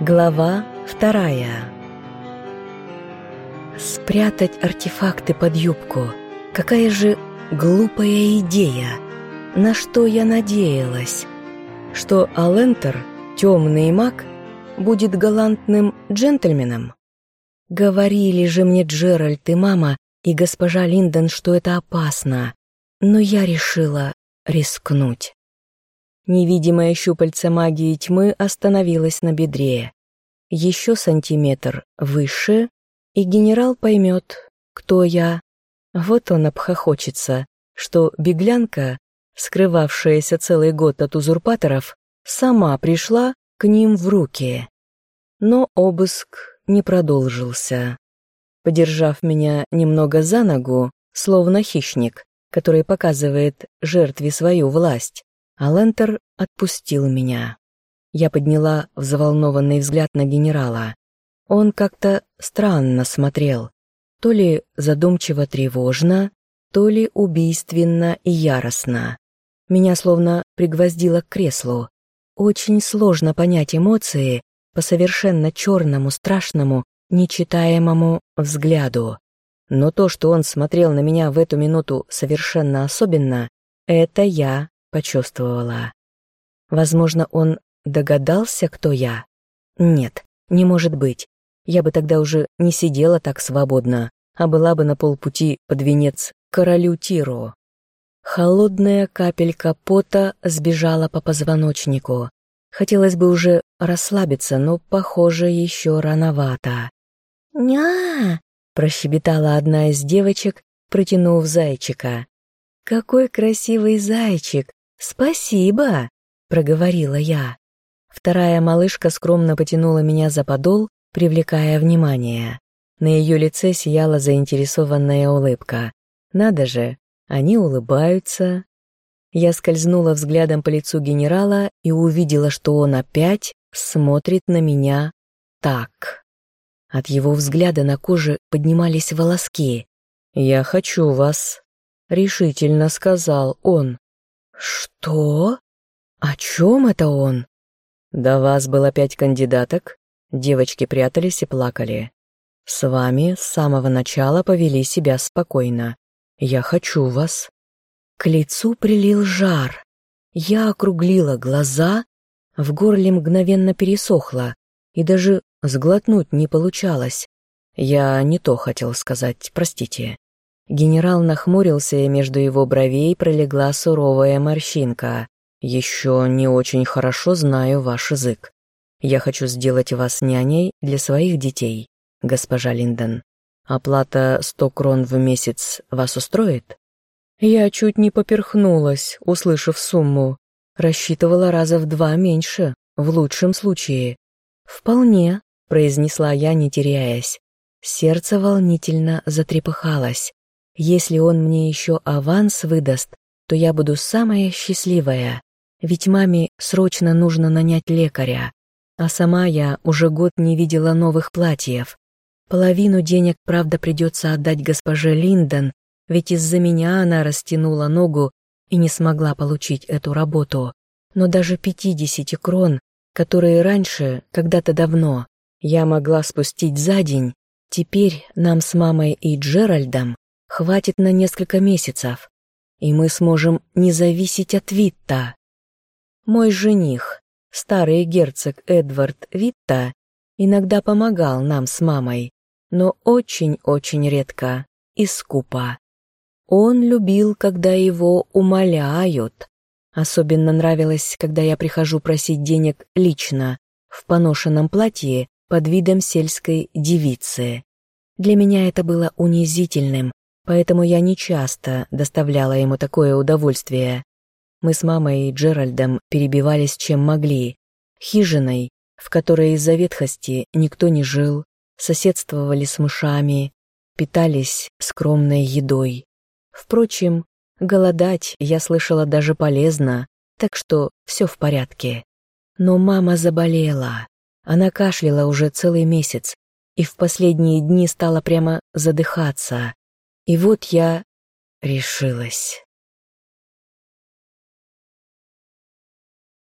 Глава вторая Спрятать артефакты под юбку. Какая же глупая идея. На что я надеялась? Что Алентер, темный маг, будет галантным джентльменом? Говорили же мне Джеральд и мама, и госпожа Линдон, что это опасно. Но я решила рискнуть. Невидимое щупальце магии тьмы остановилось на бедре. Еще сантиметр выше, и генерал поймет, кто я. Вот он обхохочется, что беглянка, скрывавшаяся целый год от узурпаторов, сама пришла к ним в руки. Но обыск не продолжился. Подержав меня немного за ногу, словно хищник, который показывает жертве свою власть, Алентер отпустил меня. Я подняла взволнованный взгляд на генерала. Он как-то странно смотрел, то ли задумчиво-тревожно, то ли убийственно и яростно. Меня словно пригвоздило к креслу. Очень сложно понять эмоции по совершенно черному, страшному, нечитаемому взгляду. Но то, что он смотрел на меня в эту минуту совершенно особенно, это я почувствовала. Возможно, он догадался, кто я? Нет, не может быть. Я бы тогда уже не сидела так свободно, а была бы на полпути под венец королю Тиро. Холодная капелька пота сбежала по позвоночнику. Хотелось бы уже расслабиться, но, похоже, еще рановато. «Ня!» — прощебетала одна из девочек, протянув зайчика. «Какой красивый зайчик! «Спасибо», — проговорила я. Вторая малышка скромно потянула меня за подол, привлекая внимание. На ее лице сияла заинтересованная улыбка. «Надо же, они улыбаются». Я скользнула взглядом по лицу генерала и увидела, что он опять смотрит на меня так. От его взгляда на коже поднимались волоски. «Я хочу вас», — решительно сказал он. «Что? О чем это он?» «До вас было пять кандидаток, девочки прятались и плакали. С вами с самого начала повели себя спокойно. Я хочу вас». К лицу прилил жар. Я округлила глаза, в горле мгновенно пересохло, и даже сглотнуть не получалось. Я не то хотел сказать, простите. Генерал нахмурился, и между его бровей пролегла суровая морщинка. «Еще не очень хорошо знаю ваш язык. Я хочу сделать вас няней для своих детей, госпожа Линдон. Оплата сто крон в месяц вас устроит?» Я чуть не поперхнулась, услышав сумму. Рассчитывала раза в два меньше, в лучшем случае. «Вполне», — произнесла я, не теряясь. Сердце волнительно затрепыхалось. Если он мне еще аванс выдаст, то я буду самая счастливая, ведь маме срочно нужно нанять лекаря, а сама я уже год не видела новых платьев. Половину денег, правда, придется отдать госпоже Линдон, ведь из-за меня она растянула ногу и не смогла получить эту работу. Но даже пятидесяти крон, которые раньше, когда-то давно, я могла спустить за день, теперь нам с мамой и Джеральдом хватит на несколько месяцев, и мы сможем не зависеть от Витта. Мой жених, старый герцог Эдвард Витта, иногда помогал нам с мамой, но очень-очень редко и скупо. Он любил, когда его умоляют. Особенно нравилось, когда я прихожу просить денег лично, в поношенном платье под видом сельской девицы. Для меня это было унизительным, поэтому я нечасто доставляла ему такое удовольствие. Мы с мамой и Джеральдом перебивались чем могли. Хижиной, в которой из-за ветхости никто не жил, соседствовали с мышами, питались скромной едой. Впрочем, голодать, я слышала, даже полезно, так что все в порядке. Но мама заболела. Она кашляла уже целый месяц и в последние дни стала прямо задыхаться. И вот я решилась.